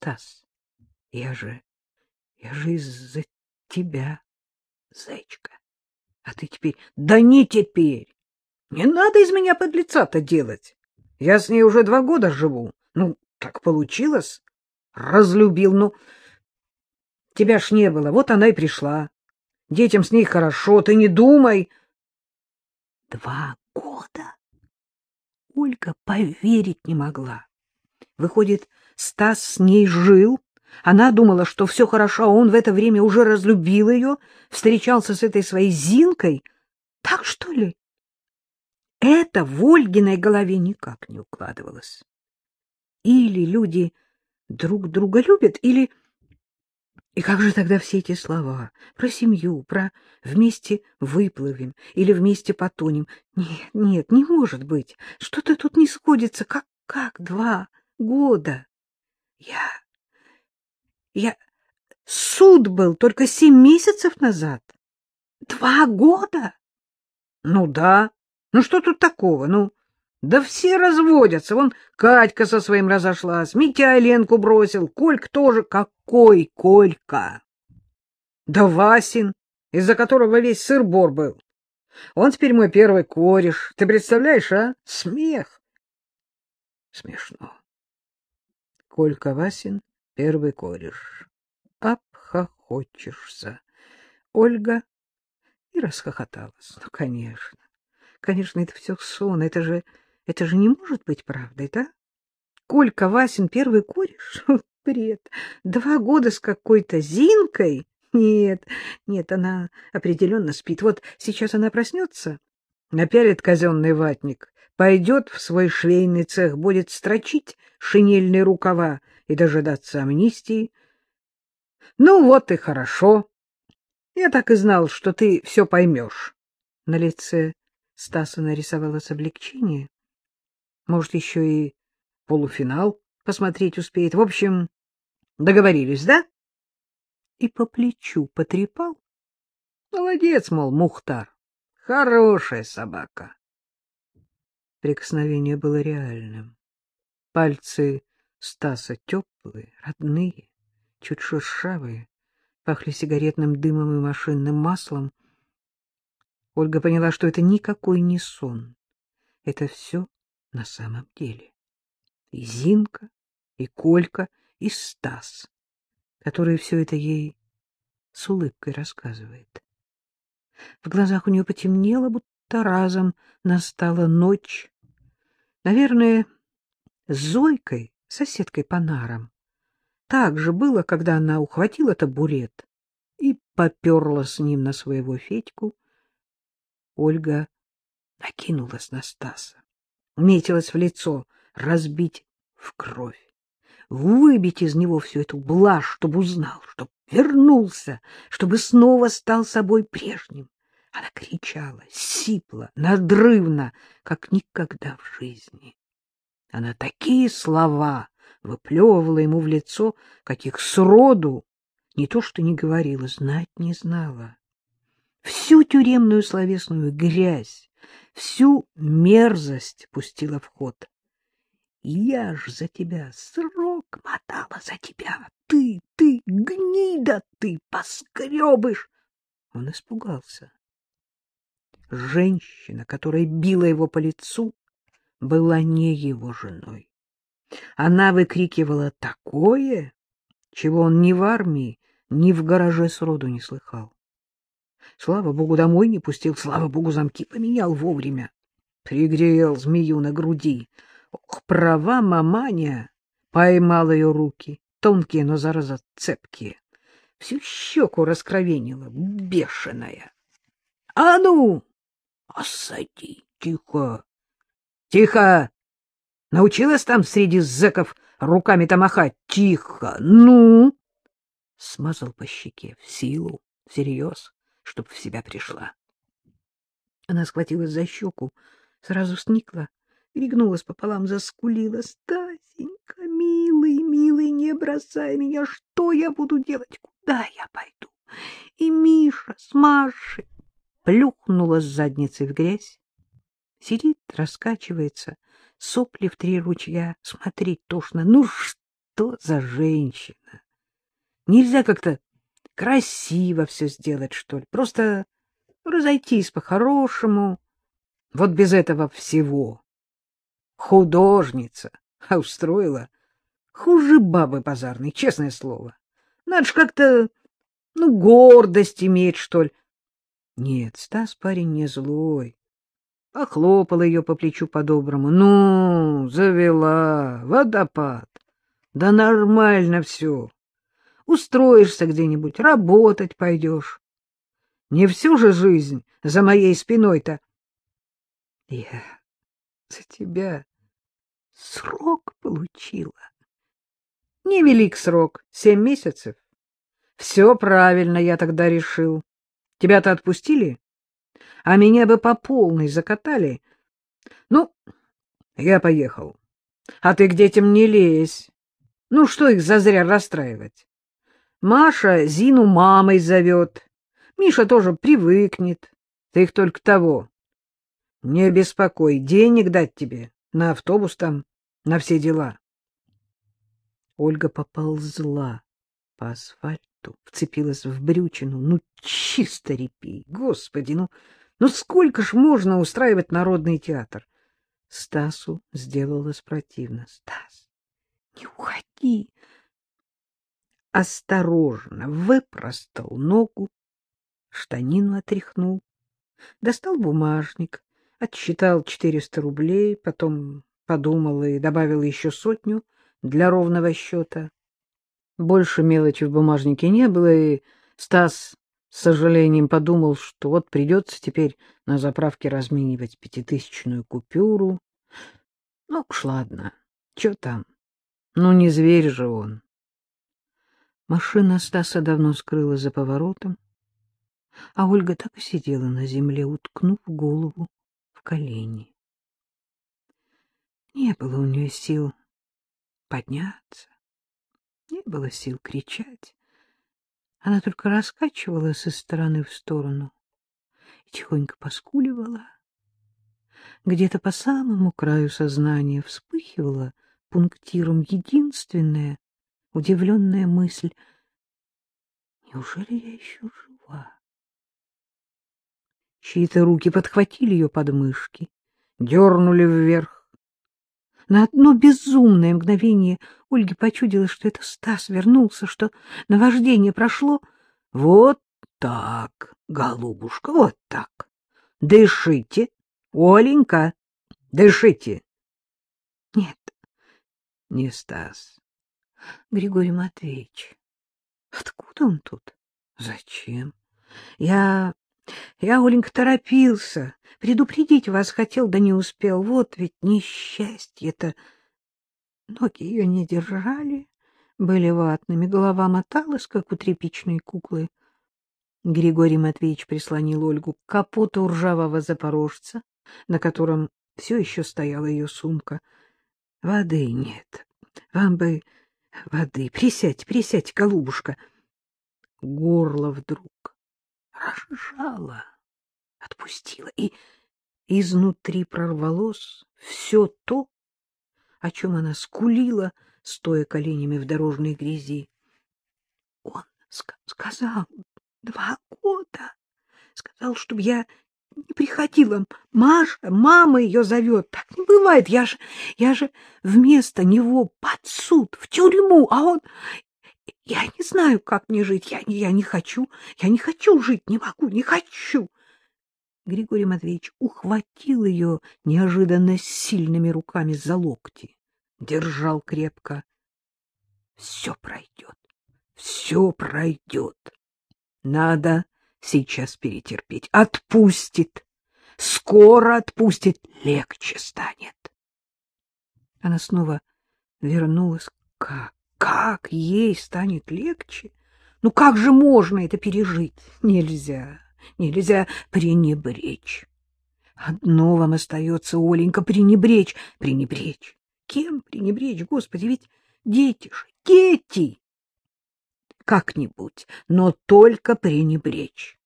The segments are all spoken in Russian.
Стас, я же, я же из-за тебя, зайчка. А ты теперь... Да не теперь! Не надо из меня подлеца-то делать. Я с ней уже два года живу. Ну, так получилось. Разлюбил, ну... Тебя ж не было, вот она и пришла. Детям с ней хорошо, ты не думай. Два года? Ольга поверить не могла. Выходит, Стас с ней жил, она думала, что все хорошо, а он в это время уже разлюбил ее, встречался с этой своей Зинкой. Так что ли? Это в Ольгиной голове никак не укладывалось. Или люди друг друга любят, или... И как же тогда все эти слова про семью, про вместе выплывем или вместе потонем? Нет, нет, не может быть. Что-то тут не сходится. Как, как два года? Я я... Суд был только семь месяцев назад. Два года? Ну да. Ну что тут такого? Ну, да все разводятся. Вон Катька со своим разошлась, Митя Ленку бросил, Кольк тоже. Какой Колька? Да Васин, из-за которого весь сыр-бор был. Он теперь мой первый кореш. Ты представляешь, а? Смех. Смешно. Колька Васин первый кореш. Обхохочешься. Ольга и расхохоталась. Ну, конечно. Конечно, это все сон. Это же, это же не может быть правдой, да? Колька Васин первый кореш? Бред. Два года с какой-то Зинкой? Нет, нет, она определенно спит. Вот сейчас она проснется, напялит казенный ватник, пойдет в свой швейный цех, будет строчить шинельные рукава и дожидаться амнистии. Ну вот и хорошо. Я так и знал, что ты все поймешь. На лице Стаса нарисовалось облегчение. Может, еще и полуфинал посмотреть успеет. В общем, договорились, да? И по плечу потрепал. Молодец, мол, Мухтар. Хорошая собака. Прикосновение было реальным. Пальцы Стаса теплые, родные, чуть шершавые, пахли сигаретным дымом и машинным маслом. Ольга поняла, что это никакой не сон. Это все на самом деле. И Зинка, и Колька, и Стас, который все это ей с улыбкой рассказывает. В глазах у нее потемнело, будто разом настала ночь. Наверное, с Зойкой соседкой по нарам. Так же было, когда она ухватила табурет и поперла с ним на своего Федьку. Ольга накинулась на Стаса, метилась в лицо, разбить в кровь, выбить из него всю эту блажь, чтобы узнал, чтобы вернулся, чтобы снова стал собой прежним. Она кричала, сипла, надрывно, как никогда в жизни. Она такие слова выплевывала ему в лицо, каких сроду не то что не говорила, знать не знала. Всю тюремную словесную грязь, всю мерзость пустила в ход. Я ж за тебя срок мотала за тебя. Ты, ты, гнида ты, поскребыш. Он испугался. Женщина, которая била его по лицу, была не его женой. Она выкрикивала такое, чего он ни в армии, ни в гараже сроду не слыхал. Слава богу, домой не пустил, слава богу, замки поменял вовремя. Пригрел змею на груди. Ох, права маманя! Поймал ее руки, тонкие, но зараза цепкие. Всю щеку раскровенила, бешеная. — А ну! — Осади, тихо! Тихо! Научилась там среди зэков руками-то махать? Тихо! Ну! Смазал по щеке в силу, всерьез, чтоб в себя пришла. Она схватилась за щеку, сразу сникла, перегнулась пополам, заскулила. Стасенька, милый, милый, не бросай меня, что я буду делать, куда я пойду? И Миша с Машей плюхнула с задницей в грязь, Сидит, раскачивается, сопли в три ручья, смотреть тошно. Ну что за женщина? Нельзя как-то красиво все сделать, что ли? Просто разойтись по-хорошему. Вот без этого всего. Художница, а устроила хуже бабы базарной, честное слово. Надо ж как-то, ну, гордость иметь, что ли. Нет, Стас парень не злой. Похлопал ее по плечу по-доброму. Ну, завела, водопад. Да нормально все. Устроишься где-нибудь, работать пойдешь. Не всю же жизнь за моей спиной-то. Я за тебя срок получила. Невелик срок, семь месяцев. Все правильно я тогда решил. Тебя-то отпустили, а меня бы по полной закатали. Ну, я поехал. А ты к детям не лезь. Ну, что их зазря расстраивать? Маша Зину мамой зовет. Миша тоже привыкнет. Ты их только того. Не беспокой, денег дать тебе. На автобус там, на все дела. Ольга поползла по асфальту, вцепилась в брючину. Ну, чисто репей. Господи, ну, ну сколько ж можно устраивать народный театр? Стасу сделалось противно. Стас, не уходи осторожно выпростал ногу, штанину отряхнул, достал бумажник, отсчитал четыреста рублей, потом подумал и добавил еще сотню для ровного счета. Больше мелочи в бумажнике не было, и Стас с сожалением подумал, что вот придется теперь на заправке разменивать пятитысячную купюру. Ну уж ладно, что там, ну не зверь же он. Машина Стаса давно скрылась за поворотом, а Ольга так и сидела на земле, уткнув голову в колени. Не было у нее сил подняться, не было сил кричать. Она только раскачивала со стороны в сторону и тихонько поскуливала. Где-то по самому краю сознания вспыхивала пунктиром единственное удивленная мысль. Неужели я еще жива? Чьи-то руки подхватили ее подмышки, дернули вверх. На одно безумное мгновение Ольге почудилось, что это Стас вернулся, что наваждение прошло. Вот так, голубушка, вот так. Дышите, Оленька, дышите. Нет, не Стас. Григорий Матвеевич. Откуда он тут? Зачем? Я... Я, Оленька, торопился. Предупредить вас хотел, да не успел. Вот ведь несчастье-то. Ноги ее не держали, были ватными, голова моталась, как у тряпичной куклы. Григорий Матвеевич прислонил Ольгу к капоту ржавого запорожца, на котором все еще стояла ее сумка. Воды нет. Вам бы воды. Присядь, присядь, голубушка. Горло вдруг разжало, отпустило, и изнутри прорвалось все то, о чем она скулила, стоя коленями в дорожной грязи. Он ск сказал два года, сказал, чтобы я не приходила. Маша, мама ее зовет. Так не бывает. Я же, я же вместо него под суд, в тюрьму, а он... Я не знаю, как мне жить. Я, я не хочу, я не хочу жить, не могу, не хочу. Григорий Матвеевич ухватил ее неожиданно сильными руками за локти, держал крепко. Все пройдет, все пройдет. Надо сейчас перетерпеть. Отпустит. Скоро отпустит. Легче станет. Она снова вернулась. Как? Как ей станет легче? Ну как же можно это пережить? Нельзя. Нельзя пренебречь. Одно вам остается, Оленька, пренебречь. Пренебречь. Кем пренебречь, Господи, ведь дети же, дети! как-нибудь, но только пренебречь.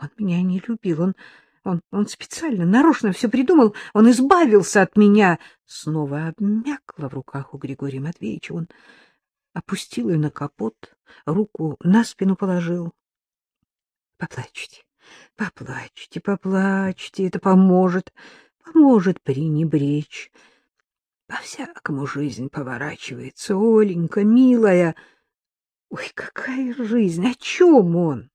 Он меня не любил, он Он, он специально, нарочно все придумал, он избавился от меня. Снова обмякла в руках у Григория Матвеевича. Он опустил ее на капот, руку на спину положил. — Поплачьте, поплачьте, поплачьте, это поможет, поможет пренебречь. По-всякому жизнь поворачивается, Оленька, милая. Ой, какая жизнь, о чем он?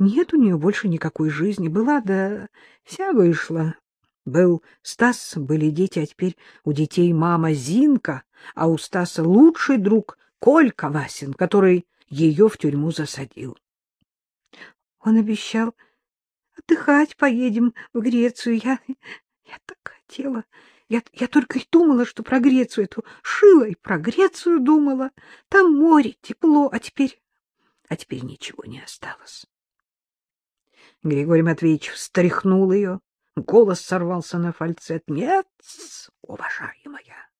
Нет у нее больше никакой жизни. Была, да вся вышла. Был Стас, были дети, а теперь у детей мама Зинка, а у Стаса лучший друг Колька Васин, который ее в тюрьму засадил. Он обещал, отдыхать поедем в Грецию. Я, я так хотела. Я, я только и думала, что про Грецию эту шила, и про Грецию думала. Там море, тепло, а теперь... А теперь ничего не осталось. Григорий Матвеевич встряхнул ее. Голос сорвался на фальцет. — Нет, уважаемая,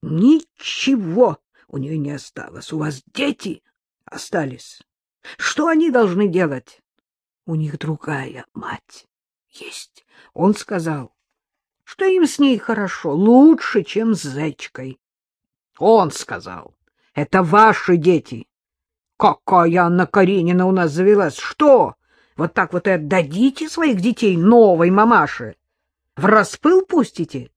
ничего у нее не осталось. У вас дети остались. Что они должны делать? У них другая мать есть. Он сказал, что им с ней хорошо, лучше, чем с зайчкой. Он сказал, это ваши дети. Какая Анна Каренина у нас завелась? Что? Вот так вот и отдадите своих детей новой мамаше? В распыл пустите?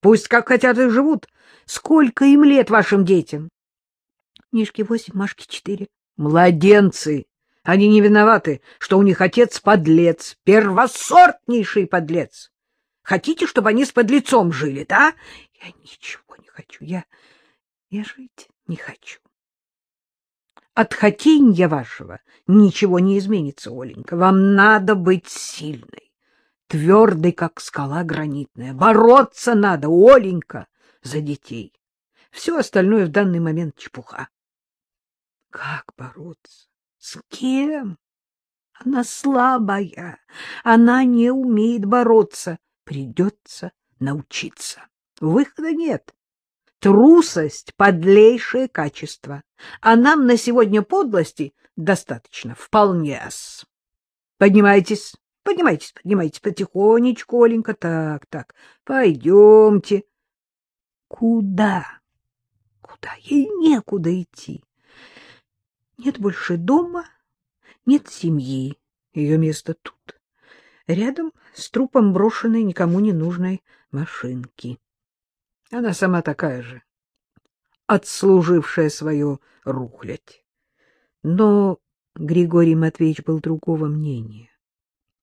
Пусть как хотят и живут. Сколько им лет вашим детям? Мишке восемь, Машке четыре. Младенцы! Они не виноваты, что у них отец подлец, первосортнейший подлец. Хотите, чтобы они с подлецом жили, да? Я ничего не хочу, я, я жить не хочу. От хотенья вашего ничего не изменится, Оленька. Вам надо быть сильной, твердой, как скала гранитная. Бороться надо, Оленька, за детей. Все остальное в данный момент чепуха. Как бороться? С кем? Она слабая, она не умеет бороться. Придется научиться. Выхода нет. Трусость — подлейшее качество, а нам на сегодня подлости достаточно, вполне -с. Поднимайтесь, поднимайтесь, поднимайтесь потихонечку, Оленька, так, так, пойдемте. Куда? Куда? Ей некуда идти. Нет больше дома, нет семьи, ее место тут, рядом с трупом брошенной никому не нужной машинки. Она сама такая же, отслужившая свое рухлядь. Но Григорий Матвеевич был другого мнения.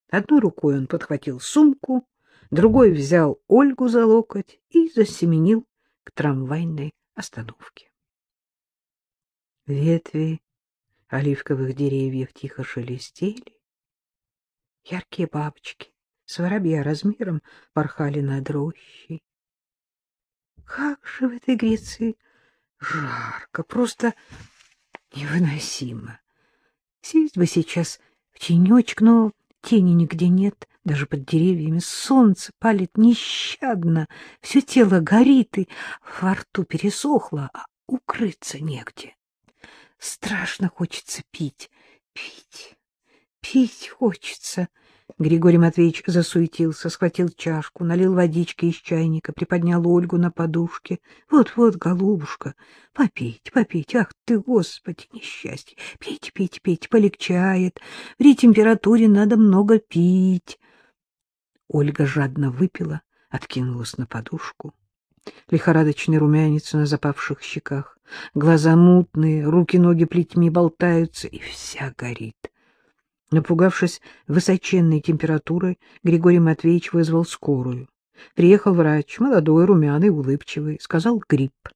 Одной рукой он подхватил сумку, другой взял Ольгу за локоть и засеменил к трамвайной остановке. Ветви оливковых деревьев тихо шелестели. Яркие бабочки с воробья размером порхали над рощей. Как же в этой Греции жарко, просто невыносимо. Сесть бы сейчас в тенечек, но тени нигде нет, даже под деревьями. Солнце палит нещадно, все тело горит, и во рту пересохло, а укрыться негде. Страшно хочется пить, пить, пить хочется. Григорий Матвеевич засуетился, схватил чашку, налил водички из чайника, приподнял Ольгу на подушке. Вот-вот, голубушка, попейте, попейте. Ах ты, Господи, несчастье! Пейте, пейте, пейте, полегчает. При температуре надо много пить. Ольга жадно выпила, откинулась на подушку. Лихорадочный румянец на запавших щеках, глаза мутные, руки-ноги плетьми болтаются, и вся горит. Напугавшись высоченной температурой, Григорий Матвеевич вызвал скорую. Приехал врач, молодой, румяный, улыбчивый, сказал грипп.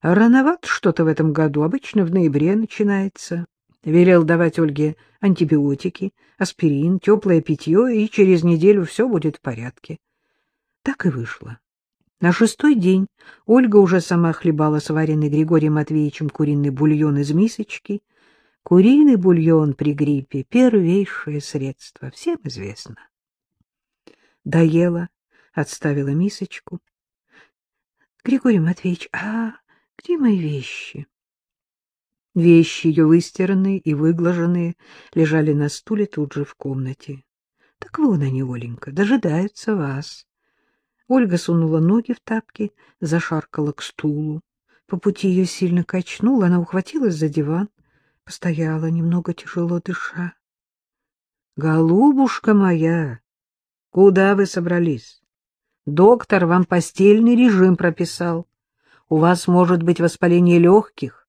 Рановато что-то в этом году, обычно в ноябре начинается. Велел давать Ольге антибиотики, аспирин, теплое питье, и через неделю все будет в порядке. Так и вышло. На шестой день Ольга уже сама хлебала сваренный Григорием Матвеевичем куриный бульон из мисочки, Куриный бульон при гриппе — первейшее средство, всем известно. Доела, отставила мисочку. — Григорий Матвеевич, а где мои вещи? Вещи ее выстиранные и выглаженные лежали на стуле тут же в комнате. Так вон они, Оленька, дожидаются вас. Ольга сунула ноги в тапки, зашаркала к стулу. По пути ее сильно качнуло, она ухватилась за диван, постояла, немного тяжело дыша. — Голубушка моя, куда вы собрались? Доктор вам постельный режим прописал. У вас может быть воспаление легких.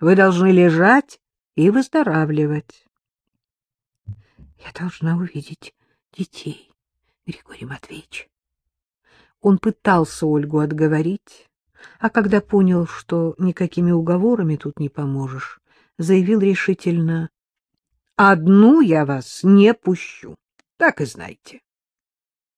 Вы должны лежать и выздоравливать. Я должна увидеть детей, Григорий Матвеевич. Он пытался Ольгу отговорить, а когда понял, что никакими уговорами тут не поможешь, заявил решительно, «Одну я вас не пущу, так и знайте.